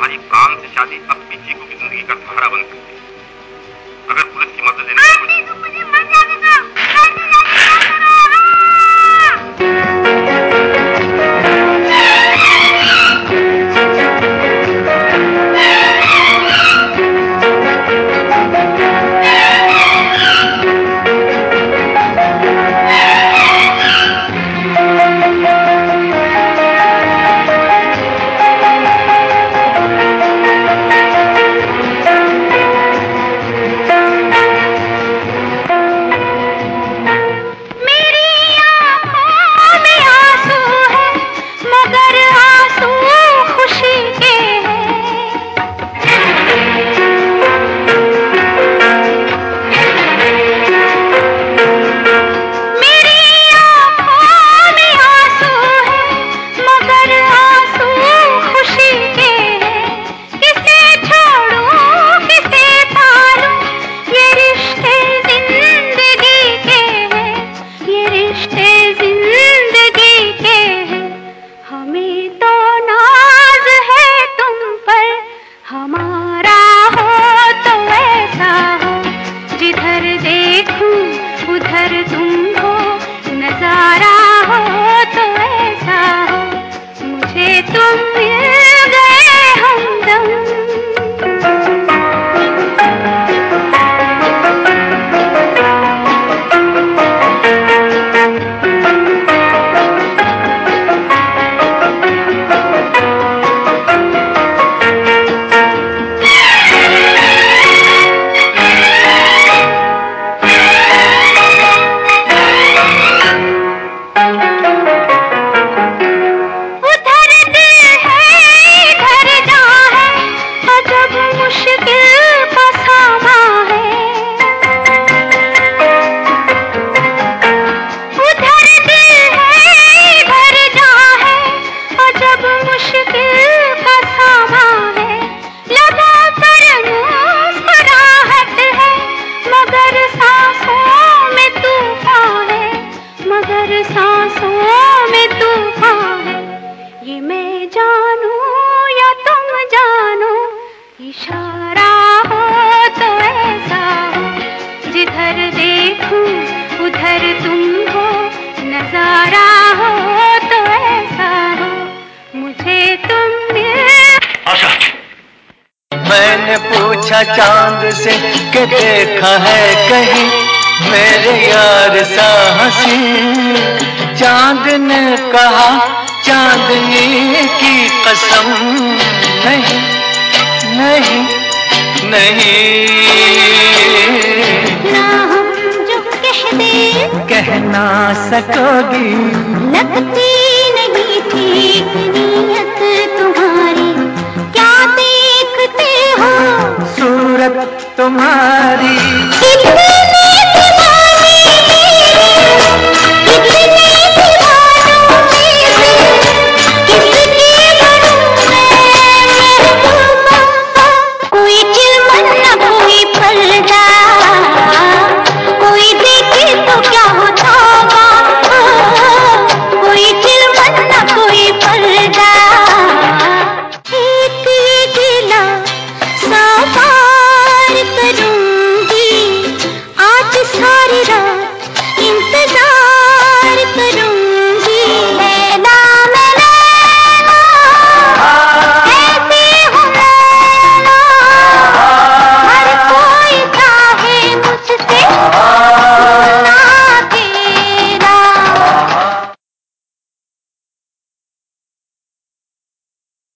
तुम्हारी प्राण से शादी अब जी को की ज़िंदगी का सहारा बन सकती है अगर पुलिस की मदद लेने घर तुम हो नज़ारा हो तो ऐसा हो। मुझे तुम ये इशारा हो तो ऐसा हो जिधर देखूँ उधर तुम हो नज़ारा हो तो ऐसा हो मुझे तुम आशा। मैंने पूछा चाँद से कि देखा है कहीं मेरे यार सा हँसी चाँद ने कहा चांदनी नहीं ना हम जो कह दे कह ना सकोगी। लगती